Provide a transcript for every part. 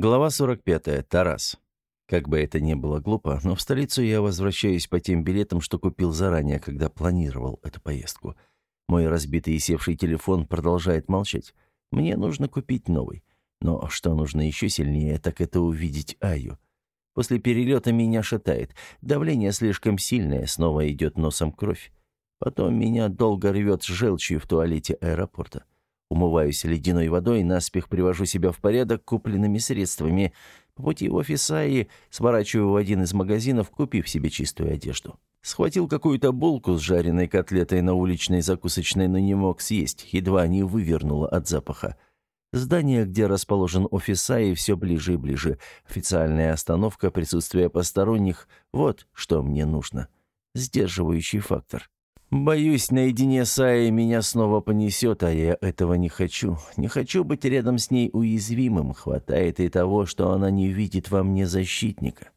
Глава 45. Тарас. Как бы это ни было глупо, но в столицу я возвращаюсь по тем билетам, что купил заранее, когда планировал эту поездку. Мой разбитый и севший телефон продолжает молчать. Мне нужно купить новый. Но что нужно еще сильнее, так это увидеть Аю. После перелета меня шатает. Давление слишком сильное, снова идет носом кровь. Потом меня долго рвет желчью в туалете аэропорта. Умываюсь ледяной водой, наспех привожу себя в порядок купленными средствами. По пути в офис Аи сворачиваю в один из магазинов, купив себе чистую одежду. Схватил какую-то булку с жареной котлетой на уличной закусочной, но не мог съесть, едва не вывернуло от запаха. Здание, где расположен офис Аи, все ближе и ближе. Официальная остановка, присутствие посторонних – вот что мне нужно. Сдерживающий фактор. Боюсь, наедине с Аей меня снова понесет, а я этого не хочу. Не хочу быть рядом с ней уязвимым. Хватает и того, что она не видит во мне защитника.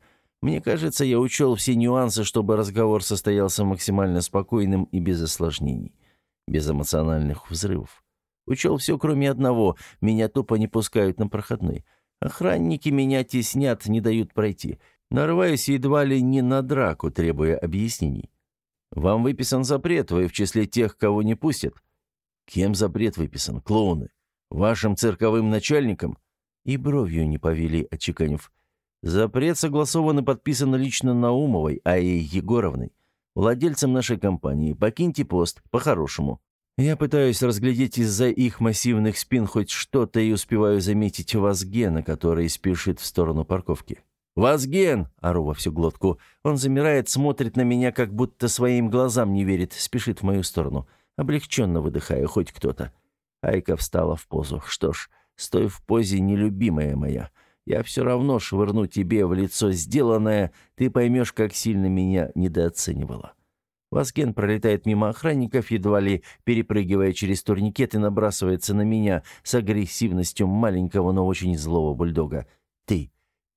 Мне кажется, я учел все нюансы, чтобы разговор состоялся максимально спокойным и без осложнений. Без эмоциональных взрывов. Учел все, кроме одного. Меня тупо не пускают на проходной. Охранники меня теснят, не дают пройти. Нарываюсь едва ли не на драку, требуя объяснений. Вам выписан запрет, вы в числе тех, кого не пустят. Кем запрет выписан? Клоуны. Вашим цирковым начальником? И бровью не повели, отчеканив. Запрет согласован и подписан лично Наумовой, а и Егоровной. Владельцем нашей компании. Покиньте пост, по-хорошему. Я пытаюсь разглядеть из-за их массивных спин хоть что-то и успеваю заметить вас Гена, который спешит в сторону парковки. «Вазген!» — ору во всю глотку. Он замирает, смотрит на меня, как будто своим глазам не верит, спешит в мою сторону. Облегченно выдыхая, хоть кто-то. Айка встала в позу. «Что ж, стой в позе, нелюбимая моя. Я все равно швырну тебе в лицо сделанное, ты поймешь, как сильно меня недооценивала». Вазген пролетает мимо охранников, едва ли перепрыгивая через турникет и набрасывается на меня с агрессивностью маленького, но очень злого бульдога. «Ты!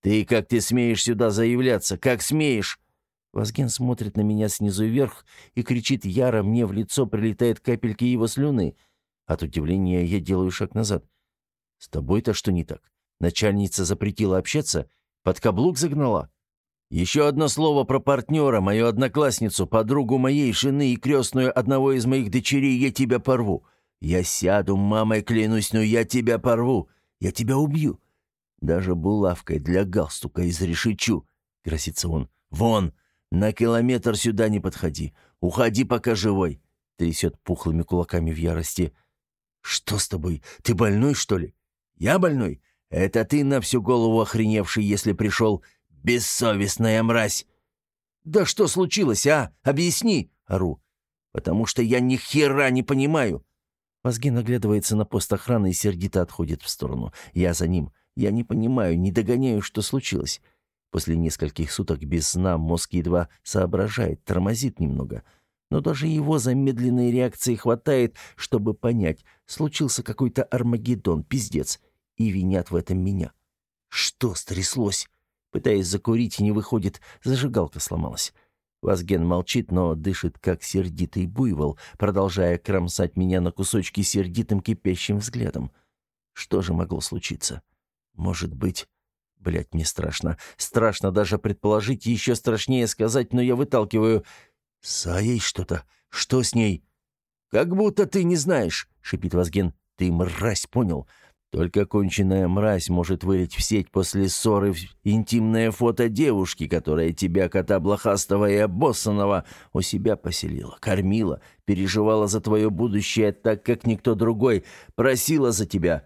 «Ты как ты смеешь сюда заявляться? Как смеешь?» Вазген смотрит на меня снизу вверх и кричит яро, мне в лицо прилетает капельки его слюны. От удивления я делаю шаг назад. «С тобой-то что не так? Начальница запретила общаться? Под каблук загнала?» «Еще одно слово про партнера, мою одноклассницу, подругу моей жены и крестную одного из моих дочерей, я тебя порву. Я сяду, мамой клянусь, но я тебя порву. Я тебя убью. Даже булавкой для галстука изрешечу, — грозится он. Вон! На километр сюда не подходи. Уходи, пока живой. Трясет пухлыми кулаками в ярости. Что с тобой? Ты больной, что ли? Я больной? Это ты на всю голову охреневший, если пришел. Бессовестная мразь! Да что случилось, а? Объясни, ору. Потому что я ни хера не понимаю. Мозги наглядывается на пост охраны и сердито отходит в сторону. Я за ним. Я не понимаю, не догоняю, что случилось. После нескольких суток без сна мозг едва соображает, тормозит немного. Но даже его замедленной реакции хватает, чтобы понять, случился какой-то Армагеддон, пиздец, и винят в этом меня. Что стряслось? Пытаясь закурить, не выходит, зажигалка сломалась. Вазген молчит, но дышит, как сердитый буйвол, продолжая кромсать меня на кусочки сердитым кипящим взглядом. Что же могло случиться? — может быть... Блядь, мне страшно. Страшно даже предположить, еще страшнее сказать, но я выталкиваю... С Аей что-то? Что с ней? Как будто ты не знаешь, шипит Вазген. Ты мразь, понял? Только конченная мразь может вылить в сеть после ссоры интимное фото девушки, которая тебя, кота блохастого и обоссанного, у себя поселила, кормила, переживала за твое будущее так, как никто другой, просила за тебя.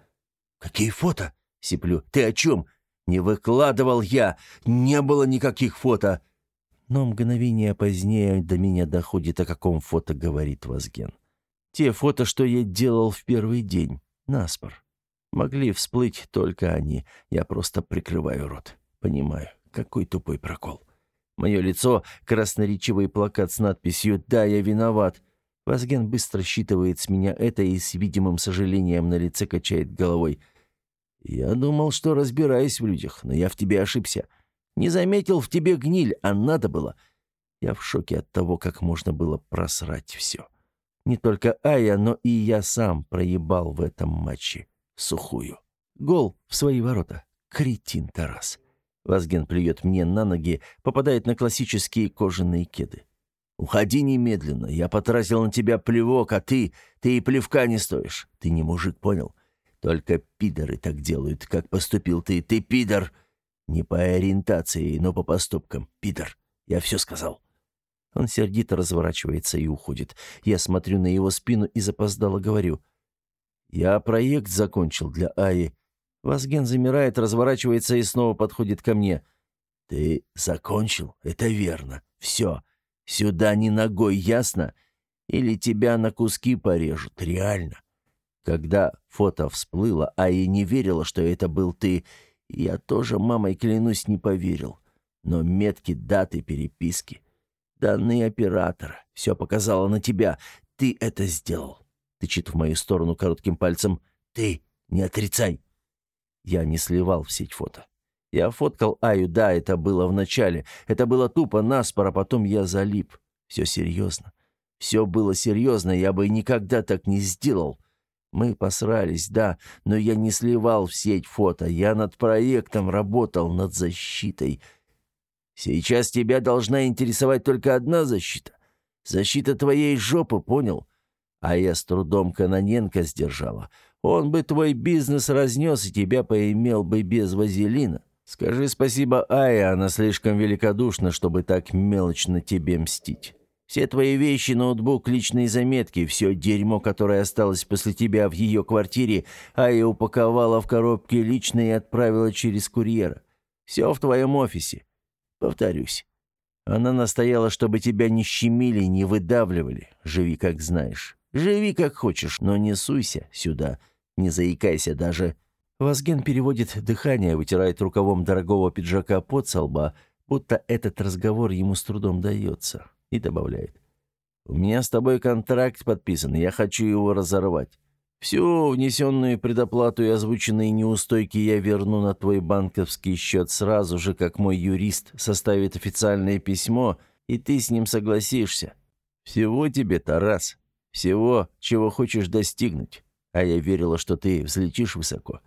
«Какие фото?» — сиплю. «Ты о чем? Не выкладывал я! Не было никаких фото!» Но мгновение позднее до меня доходит, о каком фото говорит Вазген. Те фото, что я делал в первый день. Наспор. Могли всплыть только они. Я просто прикрываю рот. Понимаю, какой тупой прокол. Мое лицо — красноречивый плакат с надписью «Да, я виноват». Вазген быстро считывает с меня это и с видимым сожалением на лице качает головой — «Я думал, что разбираюсь в людях, но я в тебе ошибся. Не заметил в тебе гниль, а надо было. Я в шоке от того, как можно было просрать все. Не только Ая, но и я сам проебал в этом матче. Сухую. Гол в свои ворота. Кретин Тарас. Вазген плюет мне на ноги, попадает на классические кожаные кеды. «Уходи немедленно. Я потратил на тебя плевок, а ты... Ты и плевка не стоишь. Ты не мужик, понял? Только пидоры так делают, как поступил ты. Ты пидор. Не по ориентации, но по поступкам. Пидор. Я все сказал». Он сердито разворачивается и уходит. Я смотрю на его спину и запоздало говорю. «Я проект закончил для Аи». Вазген замирает, разворачивается и снова подходит ко мне. «Ты закончил? Это верно. Все. Сюда не ногой, ясно? Или тебя на куски порежут, реально». Когда фото всплыло, Аи не верила, что это был ты. Я тоже, мамой клянусь, не поверил. Но метки, даты, переписки. Данные оператора. Все показало на тебя. Ты это сделал. Тычет в мою сторону коротким пальцем. Ты, не отрицай. Я не сливал в сеть фото. Я фоткал Аю, да, это было в начале. Это было тупо наспор, а потом я залип. Все серьезно. Все было серьезно, я бы никогда так не сделал. Мы посрались, да, но я не сливал в сеть фото. Я над проектом работал, над защитой. Сейчас тебя должна интересовать только одна защита. Защита твоей жопы, понял? А я с трудом Каноненко сдержала. Он бы твой бизнес разнес и тебя поимел бы без вазелина. Скажи спасибо Ае, она слишком великодушна, чтобы так мелочно тебе мстить. Все твои вещи, ноутбук, личные заметки, все дерьмо, которое осталось после тебя в ее квартире, Ая упаковала в коробки лично и отправила через курьера. Все в твоем офисе. Повторюсь. Она настояла, чтобы тебя не щемили, не выдавливали. Живи, как знаешь. Живи, как хочешь, но не суйся сюда. Не заикайся даже. Вазген переводит дыхание, вытирает рукавом дорогого пиджака под со лба, будто этот разговор ему с трудом дается, и добавляет. «У меня с тобой контракт подписан, я хочу его разорвать. Всю внесенную предоплату и озвученные неустойки я верну на твой банковский счет сразу же, как мой юрист составит официальное письмо, и ты с ним согласишься. Всего тебе, Тарас. Всего, чего хочешь достигнуть. А я верила, что ты взлетишь высоко.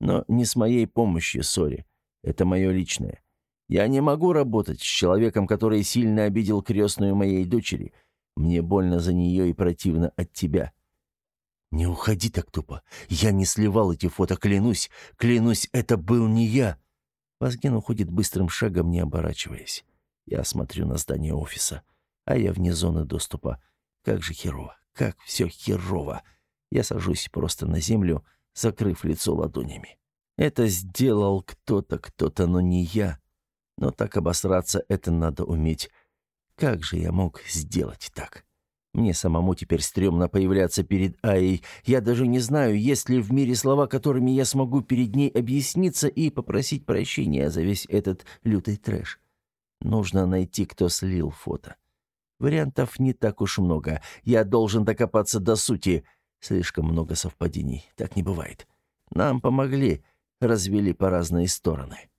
Но не с моей помощью, сори. Это мое личное. Я не могу работать с человеком, который сильно обидел крестную моей дочери. Мне больно за нее и противно от тебя. «Не уходи так тупо. Я не сливал эти фото, клянусь. Клянусь, это был не я». Вазген уходит быстрым шагом, не оборачиваясь. Я смотрю на здание офиса, а я вне зоны доступа. Как же херово, как все херово. Я сажусь просто на землю, закрыв лицо ладонями. Это сделал кто-то, кто-то, но не я. Но так обосраться это надо уметь. Как же я мог сделать так?» Мне самому теперь стрёмно появляться перед Аей. Я даже не знаю, есть ли в мире слова, которыми я смогу перед ней объясниться и попросить прощения за весь этот лютый трэш. Нужно найти, кто слил фото. Вариантов не так уж много. Я должен докопаться до сути. Слишком много совпадений. Так не бывает. Нам помогли, развели по разные стороны.